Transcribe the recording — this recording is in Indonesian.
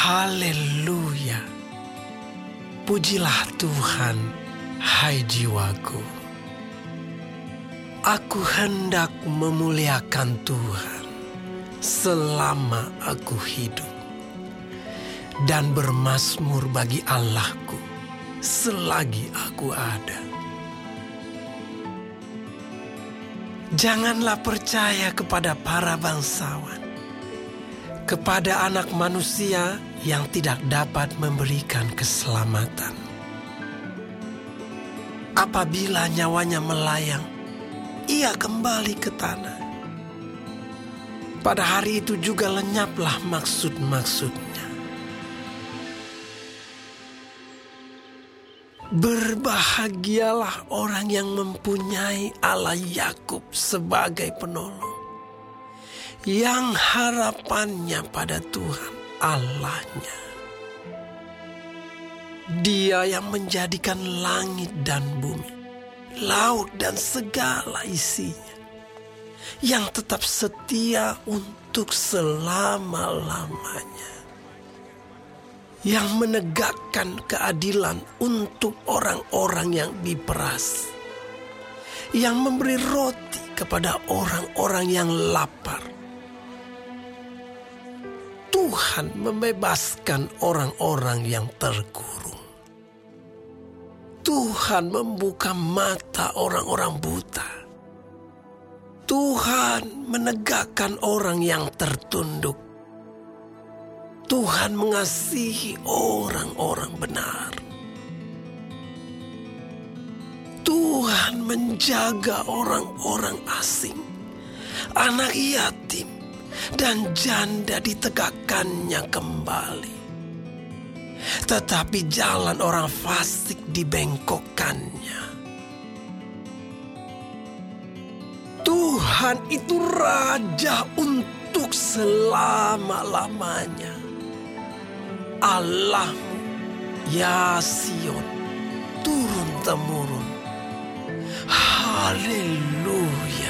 Haleluya. Pujilah Tuhan, hai jiwaku. Aku hendak memuliakan Tuhan selama aku hidup dan bermasmur bagi Allahku selagi aku ada. Janganlah percaya kepada para bangsawan, kepada anak manusia yang tidak dapat memberikan keselamatan. Apabila nyawanya melayang, ia kembali ke tanah. Pada hari itu juga lenyaplah maksud-maksudnya. Berbahagialah orang yang mempunyai Allah Yakub sebagai penolong, yang harapannya pada Tuhan Allahnya. Dia yang menjadikan langit dan bumi, laut dan segala isinya, yang tetap setia untuk selama-lamanya yang menegakkan keadilan untuk orang-orang yang diperas, yang memberi roti kepada orang-orang yang lapar. Tuhan membebaskan orang-orang yang terkurung. Tuhan membuka mata orang-orang buta. Tuhan menegakkan orang yang tertunduk Tuhan mengasihi orang-orang benar. Tuhan menjaga orang-orang asing, anak yatim, dan janda ditegakkannya kembali. Tetapi jalan orang fasik dibengkokkannya. Tuhan itu raja untuk selama-lamanya. Allahmu, ya Sion, turun temurun. Haleluya.